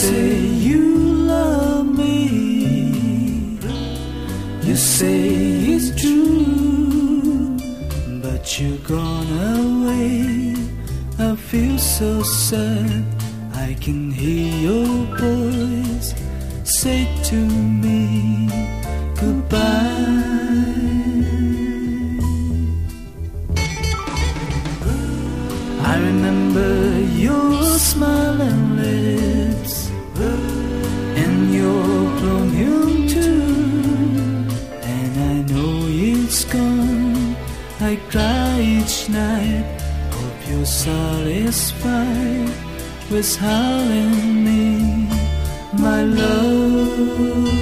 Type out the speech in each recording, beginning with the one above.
say you love me. You say it's true, but you're gone away. I feel so sad. I can hear your voice say to me. It's gone. I cry each night. Hope you're satisfied with having me, my love.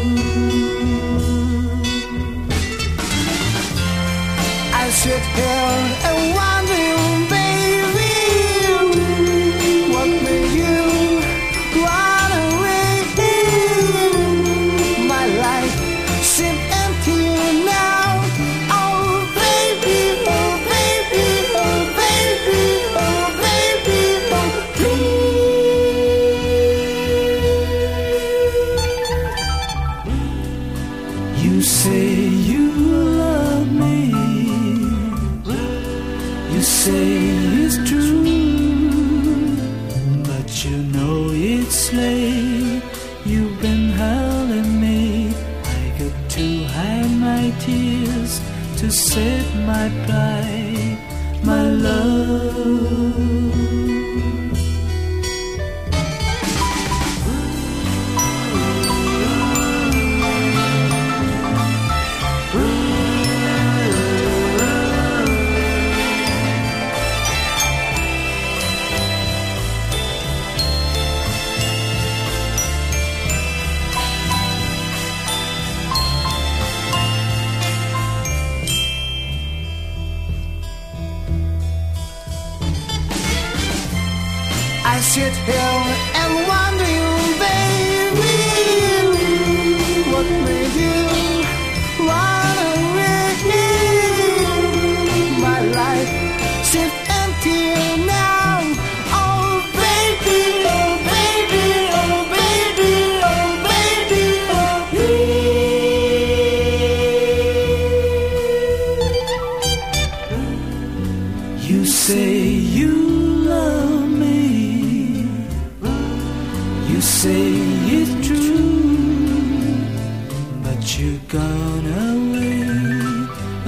Say you love me. You say it's true, but you know it's late. You've been howling me. I got to hide my tears to set my pride, my love. I sit here and wonder you, baby, what made you wanna me? My life seems empty now. say you love you say it's true, but you're gone away.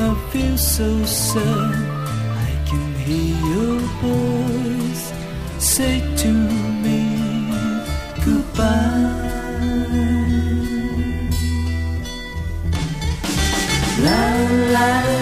I feel so sad. I can hear your voice say to me goodbye. La la